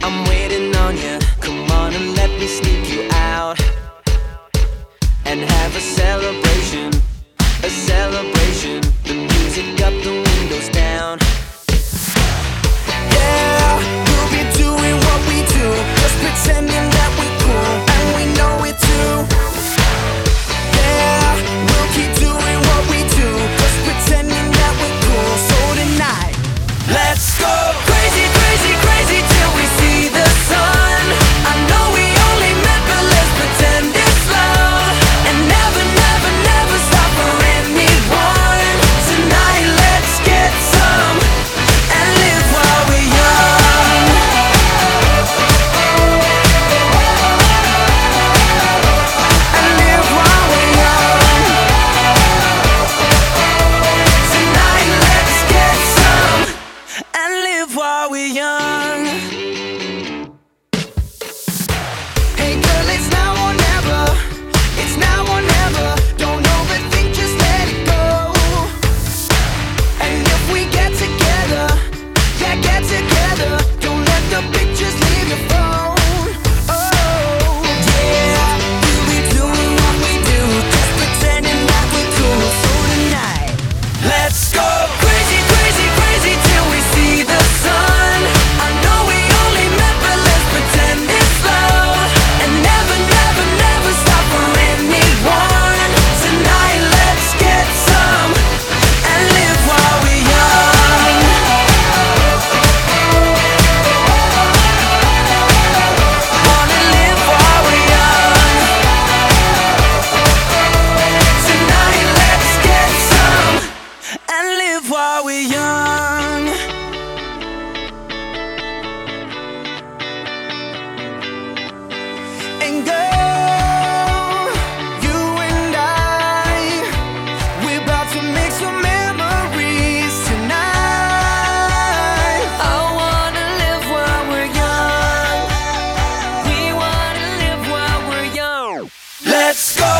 I'm waiting on you. Come on and let me sneak you out and have a celebration. A celebration. The music up, the windows down. Yeah, we'll be doing what we do, just pretending that we're cool and we know it too. Yeah, we'll keep doing what we do, just pretending that we're cool. So tonight, let's go. are we young? Let's go!